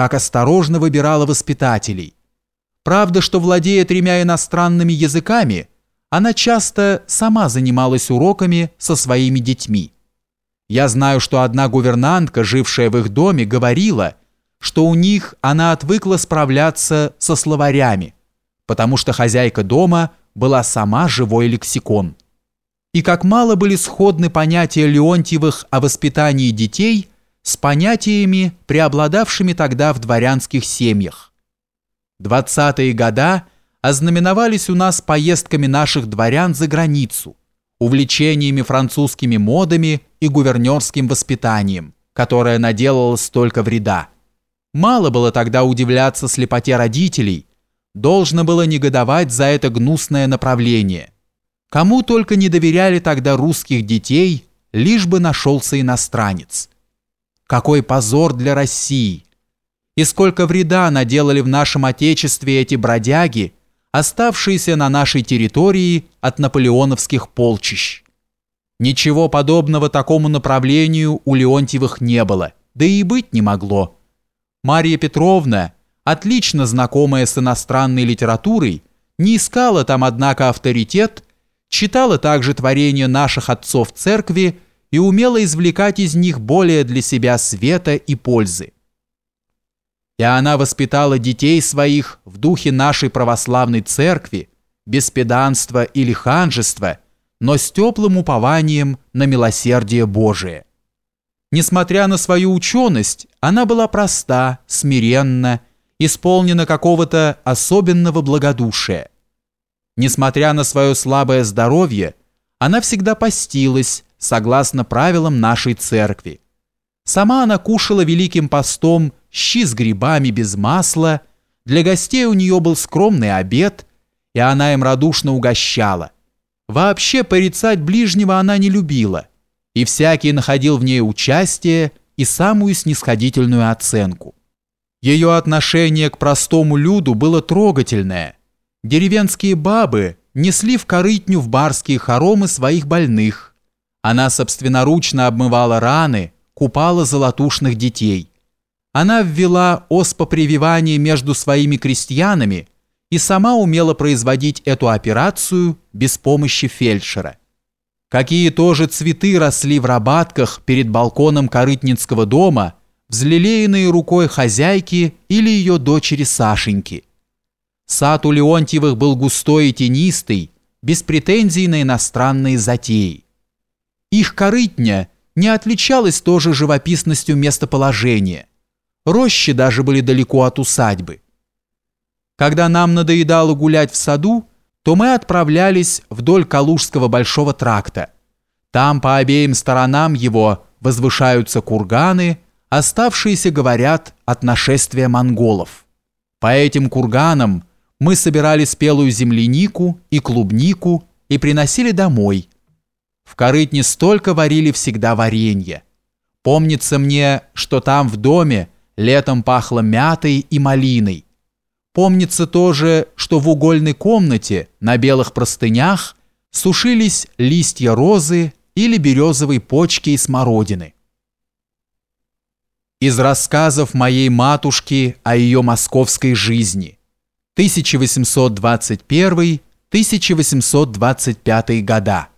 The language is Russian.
как осторожно выбирала воспитателей. Правда, что владея тремя иностранными языками, она часто сама занималась уроками со своими детьми. Я знаю, что одна гувернантка, жившая в их доме, говорила, что у них она отвыкла справляться со словарями, потому что хозяйка дома была сама живой лексикон. И как мало были сходны понятия Леонтьевых о воспитании детей с понятиями, преобладавшими тогда в дворянских семьях. Двадцатые года ознаменовались у нас поездками наших дворян за границу, увлечениями французскими модами и гувернерским воспитанием, которое наделало столько вреда. Мало было тогда удивляться слепоте родителей, должно было негодовать за это гнусное направление. Кому только не доверяли тогда русских детей, лишь бы нашелся иностранец. Какой позор для России! И сколько вреда наделали в нашем Отечестве эти бродяги, оставшиеся на нашей территории от наполеоновских полчищ. Ничего подобного такому направлению у Леонтьевых не было, да и быть не могло. Мария Петровна, отлично знакомая с иностранной литературой, не искала там, однако, авторитет, читала также творения наших отцов церкви и умела извлекать из них более для себя света и пользы. И она воспитала детей своих в духе нашей православной церкви, без педанства или ханжества, но с теплым упованием на милосердие Божие. Несмотря на свою ученость, она была проста, смиренна, исполнена какого-то особенного благодушия. Несмотря на свое слабое здоровье, она всегда постилась, согласно правилам нашей церкви. Сама она кушала великим постом щи с грибами без масла, для гостей у нее был скромный обед, и она им радушно угощала. Вообще порицать ближнего она не любила, и всякий находил в ней участие и самую снисходительную оценку. Ее отношение к простому люду было трогательное. Деревенские бабы несли в корытню в барские хоромы своих больных. Она собственноручно обмывала раны, купала золотушных детей. Она ввела оспопрививание между своими крестьянами и сама умела производить эту операцию без помощи фельдшера. Какие тоже цветы росли в рабатках перед балконом Корытницкого дома, взлелеянные рукой хозяйки или ее дочери Сашеньки. Сад у Леонтьевых был густой и тенистый, без претензий на иностранные затеи. Их корытня не отличалась тоже живописностью местоположения. Рощи даже были далеко от усадьбы. Когда нам надоедало гулять в саду, то мы отправлялись вдоль Калужского большого тракта. Там по обеим сторонам его возвышаются курганы, оставшиеся, говорят, от нашествия монголов. По этим курганам мы собирали спелую землянику и клубнику и приносили домой. В корытне столько варили всегда варенье. Помнится мне, что там в доме летом пахло мятой и малиной, Помнится тоже, что в угольной комнате на белых простынях сушились листья розы или березовой почки и смородины. Из рассказов моей матушки о ее московской жизни 1821-1825 года.